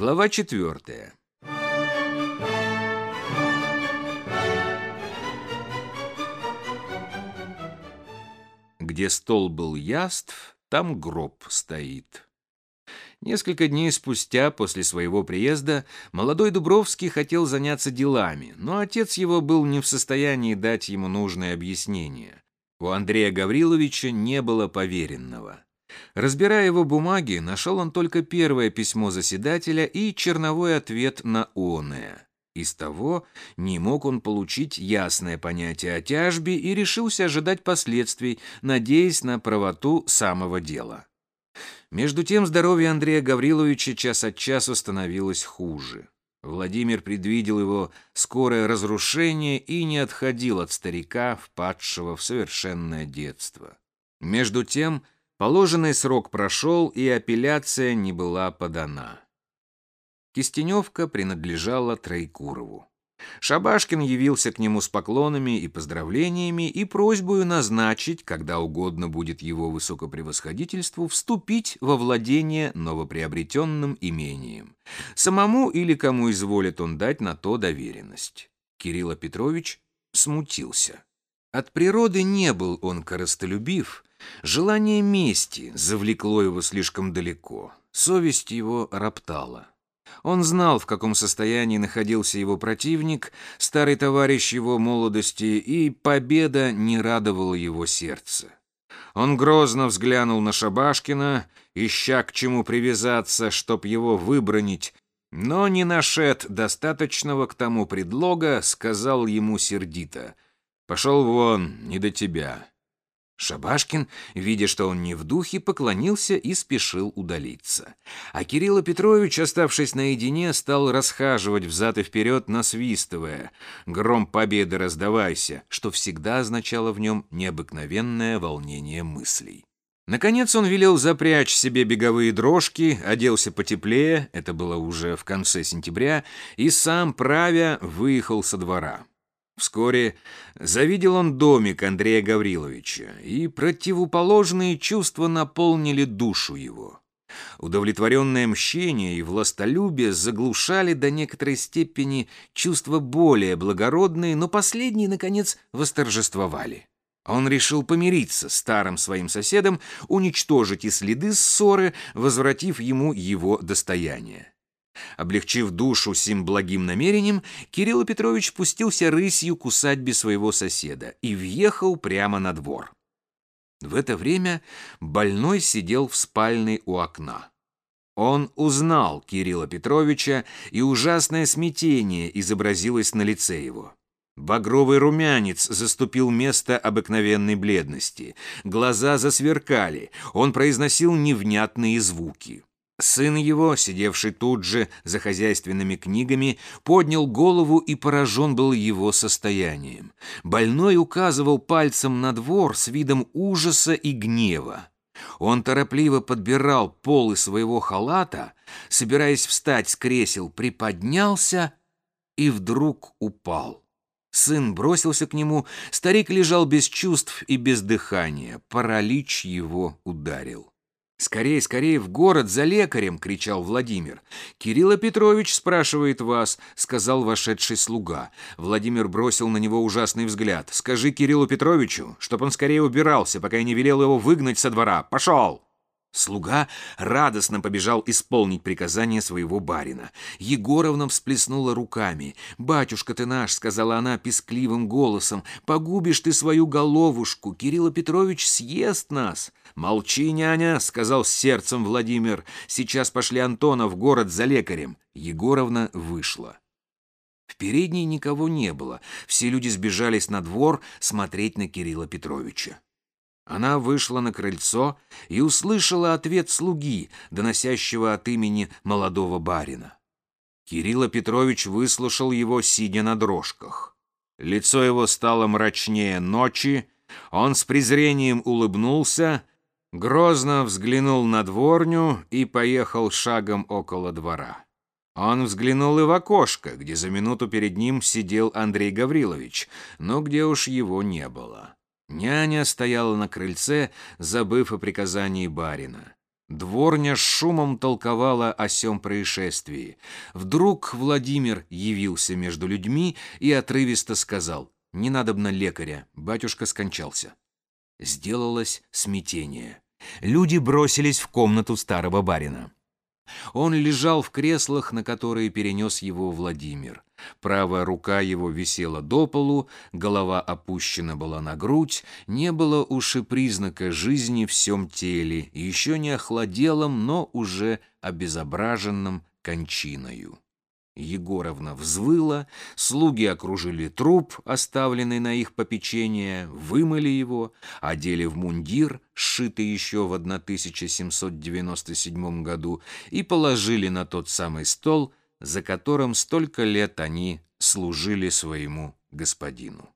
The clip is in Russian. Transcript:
Глава четвертая. Где стол был яств, там гроб стоит. Несколько дней спустя, после своего приезда, молодой Дубровский хотел заняться делами, но отец его был не в состоянии дать ему нужное объяснение. У Андрея Гавриловича не было поверенного. Разбирая его бумаги, нашел он только первое письмо заседателя и черновой ответ на оное. Из того не мог он получить ясное понятие о тяжбе и решился ожидать последствий, надеясь на правоту самого дела. Между тем здоровье Андрея Гавриловича час от часу становилось хуже. Владимир предвидел его скорое разрушение и не отходил от старика, впадшего в совершенное детство. Между тем, положенный срок прошел, и апелляция не была подана. Кистеневка принадлежала Троекурову. Шабашкин явился к нему с поклонами и поздравлениями и просьбою назначить, когда угодно будет его высокопревосходительству, вступить во владение новоприобретенным имением. Самому или кому изволит он дать на то доверенность. Кирилл Петрович смутился. От природы не был он коростолюбив, желание мести завлекло его слишком далеко, совесть его роптала. Он знал, в каком состоянии находился его противник, старый товарищ его молодости, и победа не радовала его сердце. Он грозно взглянул на Шабашкина, ища к чему привязаться, чтоб его выбронить, но не нашед достаточного к тому предлога, сказал ему сердито. «Пошел вон, не до тебя». Шабашкин, видя, что он не в духе, поклонился и спешил удалиться. А Кирилл Петрович, оставшись наедине, стал расхаживать взад и вперед, насвистывая «Гром победы раздавайся», что всегда означало в нем необыкновенное волнение мыслей. Наконец он велел запрячь себе беговые дрожки, оделся потеплее, это было уже в конце сентября, и сам, правя, выехал со двора. Вскоре завидел он домик Андрея Гавриловича, и противоположные чувства наполнили душу его. Удовлетворенное мщение и властолюбие заглушали до некоторой степени чувства более благородные, но последние, наконец, восторжествовали. Он решил помириться с старым своим соседом, уничтожить и следы ссоры, возвратив ему его достояние. Облегчив душу сим благим намерением, Кирилл Петрович пустился рысью к усадьбе своего соседа и въехал прямо на двор. В это время больной сидел в спальной у окна. Он узнал Кирилла Петровича, и ужасное смятение изобразилось на лице его. Багровый румянец заступил место обыкновенной бледности. Глаза засверкали, он произносил невнятные звуки. Сын его, сидевший тут же за хозяйственными книгами, поднял голову и поражен был его состоянием. Больной указывал пальцем на двор с видом ужаса и гнева. Он торопливо подбирал полы своего халата, собираясь встать с кресел, приподнялся и вдруг упал. Сын бросился к нему, старик лежал без чувств и без дыхания, паралич его ударил. «Скорей, скорей в город за лекарем!» — кричал Владимир. «Кирилла Петрович спрашивает вас», — сказал вошедший слуга. Владимир бросил на него ужасный взгляд. «Скажи Кириллу Петровичу, чтоб он скорее убирался, пока я не велел его выгнать со двора. Пошел!» Слуга радостно побежал исполнить приказание своего барина. Егоровна всплеснула руками. «Батюшка ты наш», — сказала она пескливым голосом, — «погубишь ты свою головушку, Кирилл Петрович съест нас». «Молчи, няня», — сказал с сердцем Владимир, — «сейчас пошли Антона в город за лекарем». Егоровна вышла. В передней никого не было, все люди сбежались на двор смотреть на Кирилла Петровича. Она вышла на крыльцо и услышала ответ слуги, доносящего от имени молодого барина. Кирилл Петрович выслушал его, сидя на дрожках. Лицо его стало мрачнее ночи, он с презрением улыбнулся, грозно взглянул на дворню и поехал шагом около двора. Он взглянул и в окошко, где за минуту перед ним сидел Андрей Гаврилович, но где уж его не было. Няня стояла на крыльце, забыв о приказании барина. Дворня с шумом толковала о сём происшествии. Вдруг Владимир явился между людьми и отрывисто сказал «Не надобно лекаря, батюшка скончался». Сделалось смятение. Люди бросились в комнату старого барина. Он лежал в креслах, на которые перенес его Владимир. Правая рука его висела до полу, голова опущена была на грудь, не было уж и признака жизни в всем теле, еще не охладелом, но уже обезображенном кончиною. Егоровна взвыла, слуги окружили труп, оставленный на их попечение, вымыли его, одели в мундир, сшитый еще в 1797 году, и положили на тот самый стол, за которым столько лет они служили своему господину.